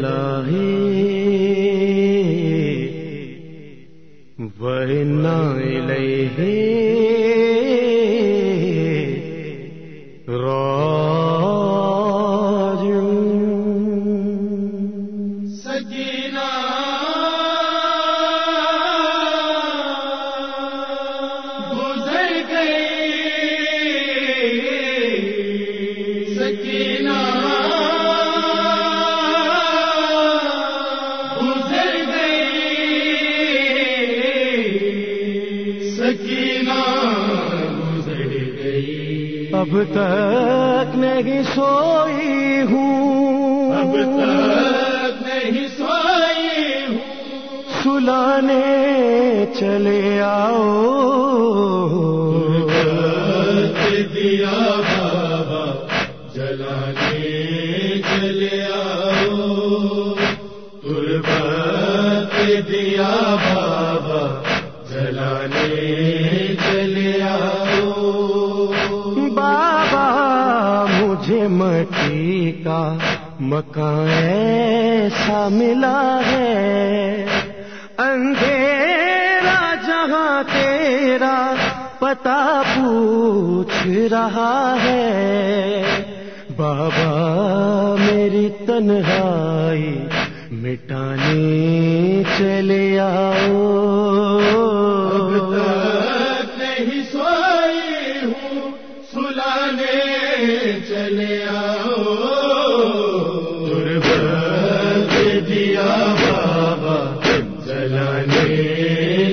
اللہ وإنا إليه راجعون سکینہ گزر گئی سکینہ اب تک نہیں سوئی ہوں۔ اب تک نہیں سوئی ہوں۔ سلانے چلے آؤ۔ دیا بابا جلانے چلے آؤ۔ تربت دیا بابا جلانے چلے آؤ۔ مٹی کا مکان ایسا ملا ہے۔ اندھیرا جہاں تیرا پتا پوچھ رہا ہے۔ بابا میری تنہائی مٹانے چلے آؤ۔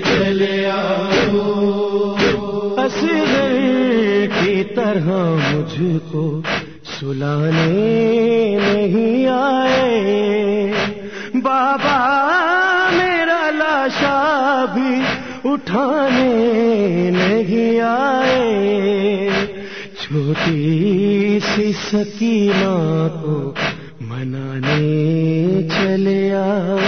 چلے آؤ۔ اصغر کی طرح مجھ کو سلانے نہیں آئے۔ بابا میرا لاشا بھی اٹھانے نہیں آئے۔ چھوٹی سی سکینہ کو منانے چلے آؤ۔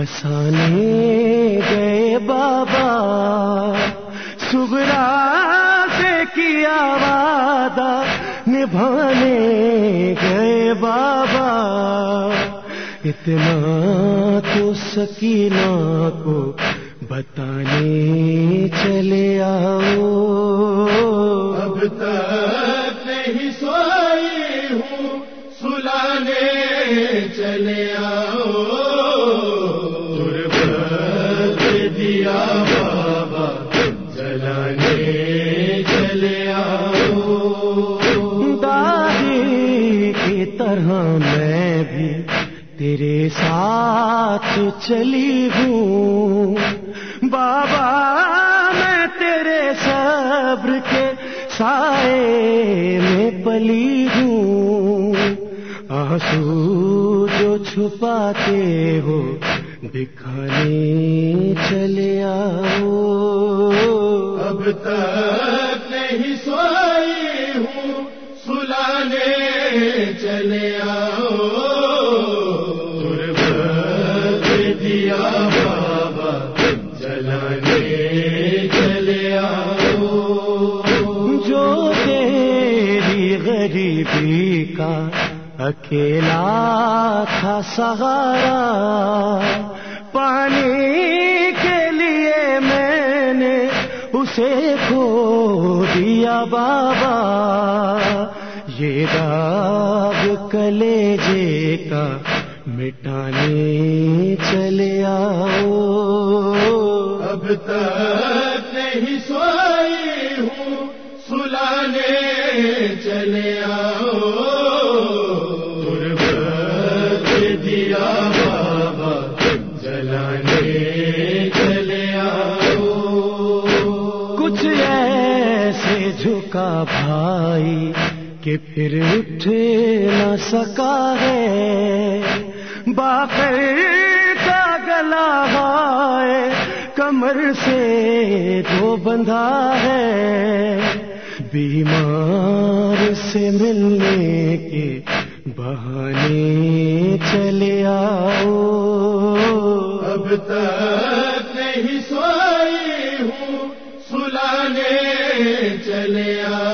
بسانے گئے بابا سبرا سے کیا وعدہ نبھانے گئے بابا۔ اتنا تو سکینہ کو بتانے چلے آؤ۔ اب تک نہیں سوئی ہوں، سلانے چلے آؤ۔ دیا بابا، جلانے چلے آؤ۔ دادی کی طرح میں بھی تیرے ساتھ چلی ہوں۔ بابا، میں تیرے صبر کے سائے میں پلی ہوں۔ آنسو جو چھپاتے ہو دکھانے چلے آؤ۔ اب تک نہیں سوئی ہوں سلانے چلے آؤ۔ اکیلا تھا سہارا، پانی کے لیے میں نے اسے کھو دیا بابا۔ یہ داغ کلیجے کا مٹانے چلے آؤ۔ اب تک نہیں سوئی ہوں، سلانے چلے آؤ۔ بھائی کہ پھر اٹھ نہ سکا ہے۔ باقر کا گلا ہے کمر سے جو بندھا ہے۔ بیمار سے ملنے کے بہانے چلے آؤ۔ اب تک نہیں سوئی ہوں، سلانے چلے آؤ۔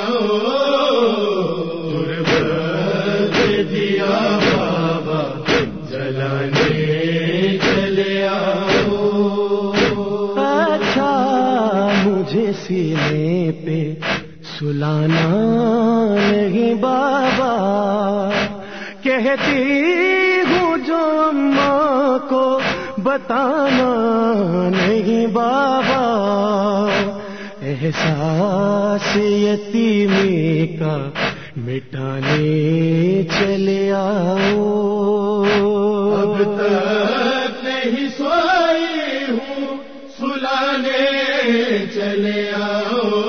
مجھے سینے پہ سلانا نہیں بابا۔ کہتی ہوں جو اماں کو بتانا نہیں بابا۔ احساس یتیمی کا مٹانے چلے آؤ۔ اب تک نہیں سوئی ہوں سلانے چلے آؤ۔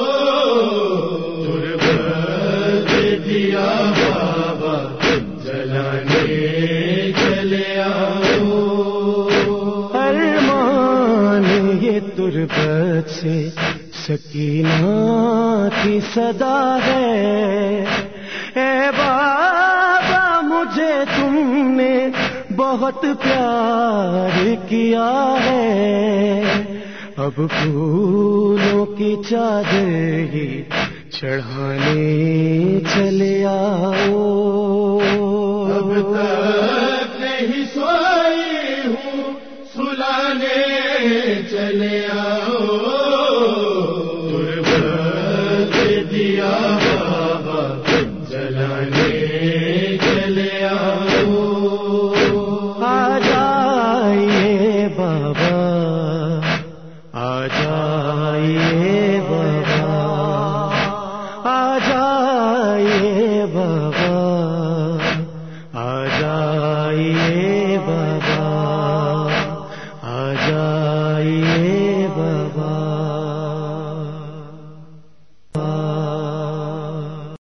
دیا بابا، جلانے چلے آؤ۔ ارمان یہ تربت سے سکینہ کی صدا ہے۔ اے بابا، مجھے تم نے بہت پیار کیا ہے۔ اب پھولوں کی چادر ہی چڑھانے چلے آؤ۔ اب تک نہیں سوئی ہوں، سلانے چلے آؤ۔